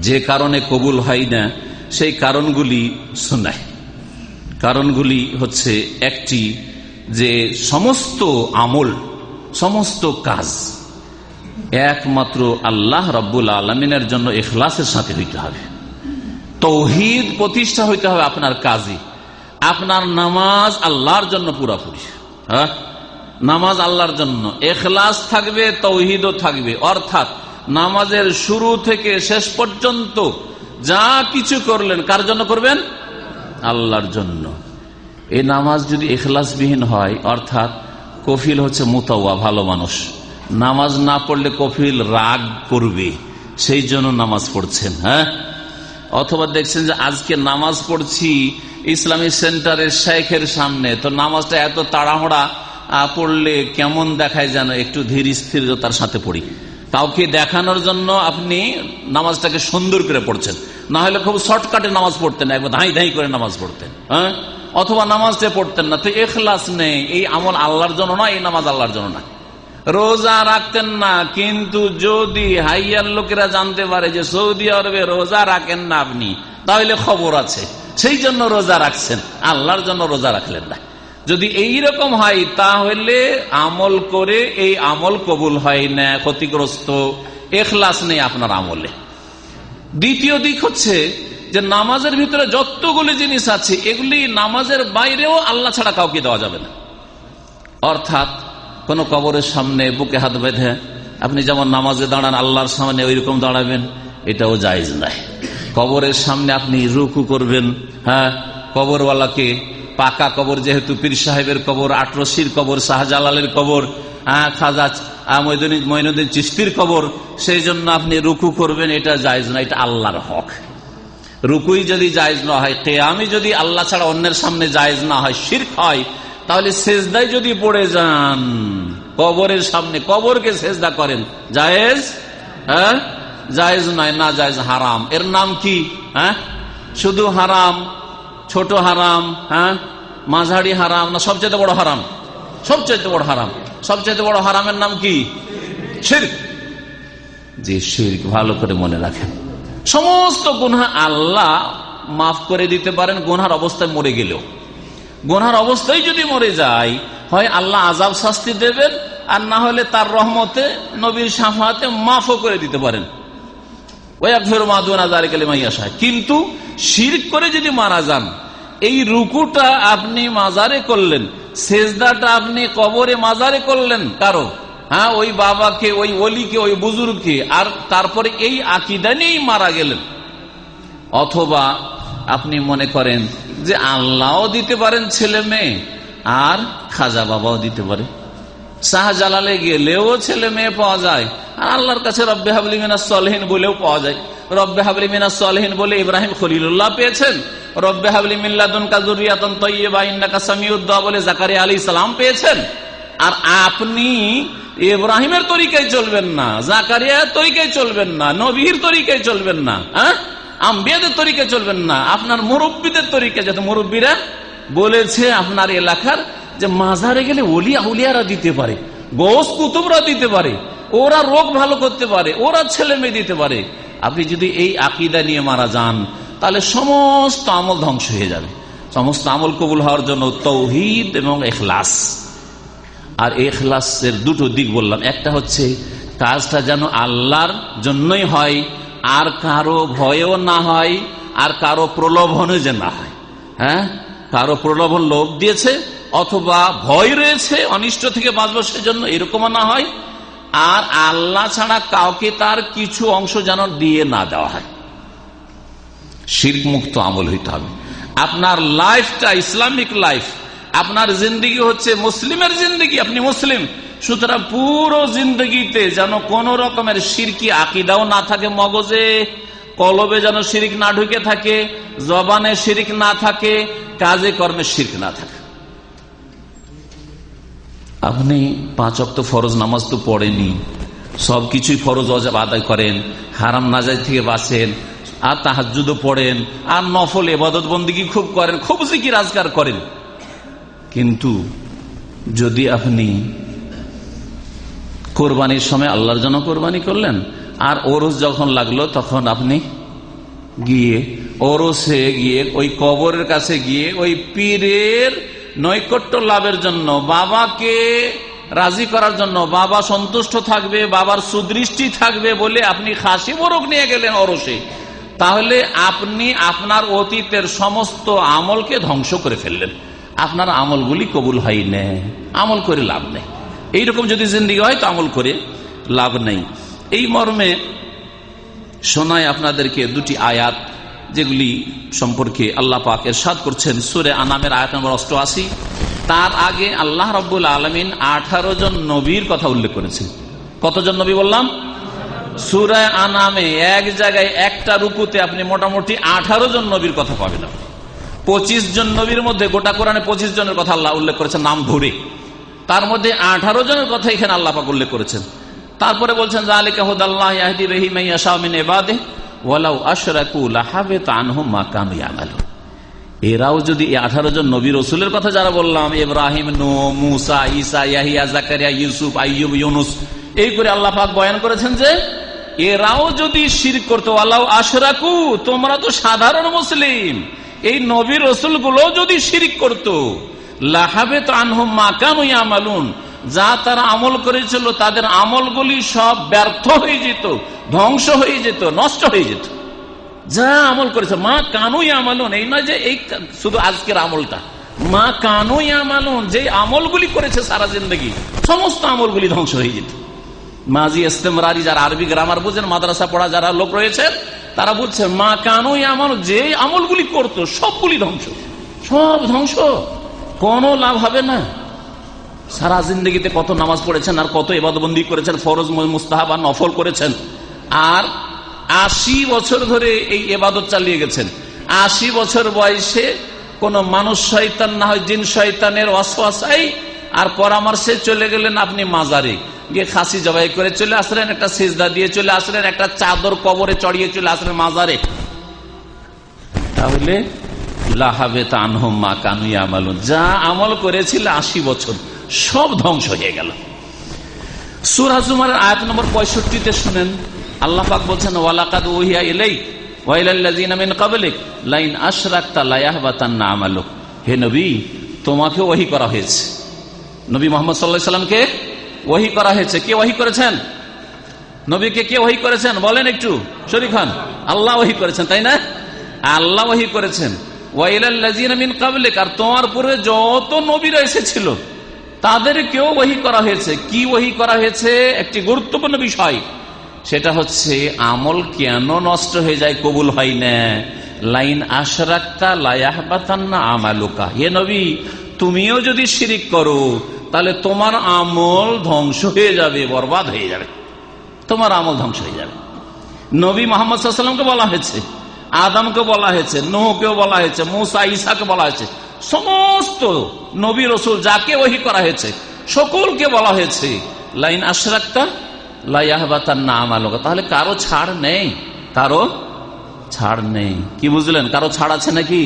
যে কারণে কবুল হয় না, সেই কারণগুলি শোনায় কারণগুলি হচ্ছে একটি যে সমস্ত আমল, সমস্ত কাজ একমাত্র আল্লাহ রব্বুল আলমিনের জন্য এখলাসের সাথে হইতে হবে। তৌহিদ প্রতিষ্ঠা হইতে হবে আপনার কাজে। আপনার নামাজ আল্লাহর জন্য পুরাপুরি। হ্যাঁ? নামাজ আল্লাহর জন্য। এখলাস থাকবে, তৌহিদও থাকবে। অর্থাৎ নামাজের শুরু থেকে শেষ পর্যন্ত যা কিছু করলেন, কার জন্য করবেন? আল্লাহর জন্য। এই নামাজ যদি এখলাসবিহীন হয়, অর্থাৎ কফিল হচ্ছে মোতাওয়া, ভালো মানুষ। নামাজ না পড়লে কফিল রাগ করবে, সেই জন্য নামাজ পড়ছেন হ্যাঁ? অথবা দেখছেন যে আজকে নামাজ পড়ছি ইসলামী সেন্টারের শেখের সামনে, তো নামাজটা এত তাড়াহড়া পড়লে কেমন দেখায় যেন একটু ধীর স্থিরতার সাথে পড়ি। কাউকে দেখানোর জন্য আপনি নামাজটাকে সুন্দর করে পড়ছেন। না হলে খুব শর্টকাটে নামাজ পড়তেন, একবার ধাই ধাই করে নামাজ পড়তেন হ্যাঁ? অথবা নামাজটা পড়তেন না। তো এখলাস নেই, এই আমল আল্লাহর জন্য না, এই নামাজ আল্লাহর জন্য না। রোজা রাখতেন না, কিন্তু যদি হাইয়ার লোকেরা জানতে পারে যে সৌদি আরবে রোজা রাখেন না আপনি, তাহলে খবর আছে। সেই জন্য রোজা রাখছেন, আল্লাহর জন্য রোজা রাখলেন না। যদি এই রকম হয়, তাহলে আমল করে এই আমল কবুল হয় না, ক্ষতিগ্রস্ত। এখলাস নেই আপনার আমলে। দ্বিতীয় দিক হচ্ছে যে নামাজের ভিতরে যতগুলি জিনিস আছে, এগুলি নামাজের বাইরেও আল্লাহ ছাড়া কাউকে দেওয়া যাবে না। অর্থাৎ, কোন কবরের সামনে বুকে হাত বেঁধে আপনি যেমন নামাজে দাঁড়ান, আল্লাহর সামনে ওই রকম দাঁড়াবেন, এটাও জায়জ নাই কবরের সামনে আপনি রুকু করবেন হ্যাঁ কবরওয়ালাকে পাকা কবর যেহেতু পীর সাহেবের কবর, আটরসির কবর, শাহজালালের কবর খাজা মইনুদ্দিন চিস্তির কবর, সেই জন্য আপনি রুকু করবেন, এটা জায়জ না এটা আল্লাহর হক। রুকুই যদি জায়জ না হয় কেয়ামি যদি আল্লাহ ছাড়া অন্যের সামনে জায়জ না হয়, শির্ক হয়, তাহলে সেজদায় যদি পড়ে যান, কবরের সামনে, কবরকে সেজদা করেন, জায়েজ? হ্যাঁ? জায়েজ নয়, না জায়েজ, হারাম। এর নাম কি? হ্যাঁ? শুধু হারাম, ছোট হারাম হ্যাঁ? মাঝারি হারাম না সবচেয়ে বড় হারাম? সবচেয়ে বড় হারাম। সবচেয়ে বড় হারামের নাম কি? শির্ক। যে ভালো করে মনে রাখেন। সমস্ত গুনহা আল্লাহ মাফ করে দিতে পারেন, গুনহার অবস্থায় মরে গেলেও। গোনার অবস্থায় যদি মরে যায়, হয় আল্লাহ আজাব শাস্তি দেবেন, আর না হলে তার রহমতে, নবীর সাফাতে মাফও করে দিতে পারেন। কিন্তু শির করে যদি মারা যান এই রুকুটা আপনি মাজারে করলেন, সেজদাটা আপনি কবরে মাজারে করলেন কারও? হ্যাঁ ওই বাবাকে, ওই অলিকে ওই বুজুর্গকে, আর তারপরে এই আকিদা নিয়েই মারা গেলেন। অথবা আপনি মনে করেন যে আল্লাহও দিতে পারেন ছেলে মেয়ে, আর খাজা বাবাও দিতে পারে। শাহজালালে গেলেও ছেলে মেয়ে পাওয়া যায়, আর আল্লাহর কাছে রব্বে হাবলি মিনা সলহীন বলেও পাওয়া যায়। রব্বে হাবলি মিনা সলহীন বলে ইব্রাহিম খলিল্লাহ পেয়েছেন। রব্বে হাবলি মিল্লাদুন কাজুরিয়াতন তৈবা ইন্নাকা সামিউদ্দা বলে জাকারিয়া আলী ইসলাম পেয়েছেন। আর আপনি ইব্রাহিমের তরিকায় চলবেন না, জাকারিয়ার তরিকায় চলবেন না, নবীর তরিকায় চলবেন না হ্যাঁ? আম্বিয়াদের তরিকে চলবেন না, আপনার মুরব্বীদের তরিকে যাতে মুরব্বীরা বলেছে আপনার এলাকার যে মাঝারে গেলে অলিয়া উলিয়ারা দিতে পারে, গোস কুতুবরা দিতে পারে, ওরা রোগ ভালো করতে পারে, ওরা ছেলে মেয়ে দিতে পারে। আপনি যদি এই আকিদা নিয়ে মারা যান তাহলে সমস্ত আমল ধ্বংস হয়ে যাবে। সমস্ত আমল কবুল হওয়ার জন্য তৌহিদ এবং এখলাস। আর এখলাসের দুটো দিক বললাম। একটা হচ্ছে, কাজটা যেন আল্লাহর জন্যই হয়, আর কারও ভয়ও না হয়, আর কারও প্রলোভনও যে না হয়। হ্যাঁ? কারও প্রলোভন লোভ দিয়েছে, অথবা ভয় রয়েছে, অনিষ্ট থেকে বাঁচবো সেজন্য এরকমও না হয়, আর আল্লাহ ছাড়া কাউকে তার কিছু অংশ যেন দিয়ে না দেওয়া হয়। শির মুক্ত আমল হইতে হবে। আপনার লাইফটা ইসলামিক লাইফ আপনার জিন্দগি হচ্ছে মুসলিমের জিন্দগি, আপনি মুসলিম। সুতরাং পুরো জিন্দগিতে যেন কোন রকমের সিরকি আকিদাও না থাকে মগজে, কলবে যেন শিরিক না ঢুকে থাকে, জবানে শিরিক না থাকে, কাজে কর্মে শির্ক না থাকে। আপনি পাঁচ অক্ত ফরজ নামাজ তো পড়েনি সবকিছুই ফরজ অজাব আদায় করেন, হারাম নাজাই থেকে বাঁচেন আর তাহাজুদও পড়েন, আর নফল এবাদত বন্দিগি খুব করেন, খুব জিকি রাজগার করেন। কিন্তু যদি আপনি কোরবানির সময় আল্লাহর জন্য কোরবানি করলেন, আর ওরস যখন লাগল, তখন আপনি গিয়ে ওরসে গিয়ে, ওই কবরের কাছে গিয়ে, ওই পীরের নৈকট্য লাভের জন্য, বাবাকে রাজি করার জন্য, বাবা সন্তুষ্ট থাকবে, বাবার সুদৃষ্টি থাকবে বলে আপনি খাসি মোরগ নিয়ে গেলেন ওরসে। তাহলে আপনি আপনার অতীতের সমস্ত আমলকে ধ্বংস করে ফেললেন। আপনার আমলগুলি কবুল হয় না, আমল করে লাভ নেই। এইরকম যদি জিন্দিগি হয় তো আমল করে লাভ নেই। এই মর্মে শোনায় আপনাদেরকে দুটি আয়াত, যেগুলি সম্পর্কে আল্লাহ পাক এরশাদ করছেন। সুরে আনামের আয়াত নম্বর অষ্টআশি। তার আগে আল্লাহ রব্বুল আলমিন আঠারো জন নবীর কথা উল্লেখ করেছেন। কতজন নবী বললাম? সুরায় আনামে এক জায়গায় একটা রুকুতে আপনি মোটামুটি আঠারো জন নবীর কথা পাবেন পঁচিশ জন নবীর মধ্যে গোটা কোরআনে পঁচিশ জনের কথা আল্লাহ উল্লেখ করেছেন, নাম ধরে। তার মধ্যে আঠারো জনের কথা এখানে আল্লাহ পাক উল্লেখ করেছেন। তারপরে বলছেন এরাও যদি আঠারো জন নবী রসুলের কথা যারা বললাম, ইব্রাহিম নো মুসা ইসা ইয়াহিয়া জাকারিয়া ইউসুফ, আইয়ুব, ইউনুস, এই করে আল্লাহ পাক বয়ান করেছেন যে এরাও যদি শির করতো, আল্লাহ আশরাকু, তোমরা তো সাধারণ মুসলিম। এই নবী রসুলগুলো যদি শিরিক করতো লাহাবে তো আনহম মাকান আমালুন যা তারা আমল করেছিল, তাদের আমলগুলি সব ব্যর্থ হয়ে যেত, ধ্বংস হয়ে যেত, নষ্ট হয়ে যেত। যা আমল করেছে, মা কানুই আমালুন এই নয় যে এই শুধু আজকের আমলটা। মা কানুই আমালুন যে আমলগুলি করেছে সারা জিন্দগি, সমস্ত আমলগুলি ধ্বংস হয়ে যেত। মাজি ইস্তেমরারি যারা আরবি গ্রামার বুঝেন, মাদ্রাসা পড়া যারা লোক রয়েছে, তারা বুঝছে মা কানুই আমল যে আমলগুলি করতো, সবগুলি ধ্বংস। সব ধ্বংস। কোনো লাভ হবে না। সারা জিন্দগিতে কত নামাজ পড়েছেন আর কত এবাদবন্দি করেছেন, ফরজ মুস্তাহাব আর নফল করেছেন। আর আশি বছর ধরে এই এবাদত চালিয়ে গেছেন। আশি বছর বয়সে কোন মানুষ শয়তান না হয়, জিন শয়তানের অশ্বাসাই আর পরামর্শে চলে গেলেন আপনি মাজারে। গিয়ে খাসি জবাই করে চলে আসলেন, একটা সেজদা দিয়ে চলে আসলেন, একটা চাদর কবরে চড়িয়ে চলে আসলেন মাজারে। তাহলে যা আমল করেছিল আশি বছর, সব ধ্বংস হয়ে গেল। নম্বর পঁয়ষট্টিতে বলছেন ওহিয়া এলেই হে নবী তোমাকে ওহি করা হয়েছে। নবী মোহাম্মদ সাল্লাহ সাল্লামকে ওহি করা হয়েছে। কে ওহি করেছেন? নবীকে কে ওহি করেছেন? বলেন একটু, শরীফ খান। আল্লাহ ওহি করেছেন, তাই না? আল্লাহ ওহি করেছেন। আর তোমার পূর্বে যত নবীরা এসেছিল, তাদেরকেও ওহি করা হয়েছে। কি ওহি করা হয়েছে? একটি গুরুত্বপূর্ণ বিষয়। সেটা হচ্ছে, আমল কেন নষ্ট হয়ে যায়, কবুল হয় না। লাইন আশরাক্তা লায়াহবাতান্না আমালুকা। হে নবী, তুমিও যদি শিরিক করো তাহলে তোমার আমল ধ্বংস হয়ে যাবে, বরবাদ হয়ে যাবে। তোমার আমল ধ্বংস হয়ে যাবে। নবী মোহাম্মদ সাল্লামকে বলা হয়েছে, আদমকে বলা হয়েছে, নোহকেও বলা হয়েছে, মুসা ইসাকে বলা হয়েছে, সমস্ত নবী রসুল যাকে ওহি করা হয়েছে, সকলকে বলা হয়েছে, লাইন আশরাক্তা লাইয়াহবাতার নাম আলোকা তাহলে কারও ছাড় নেই, কারও ছাড় নেই। কি বুঝলেন? কারও ছাড় আছে নাকি?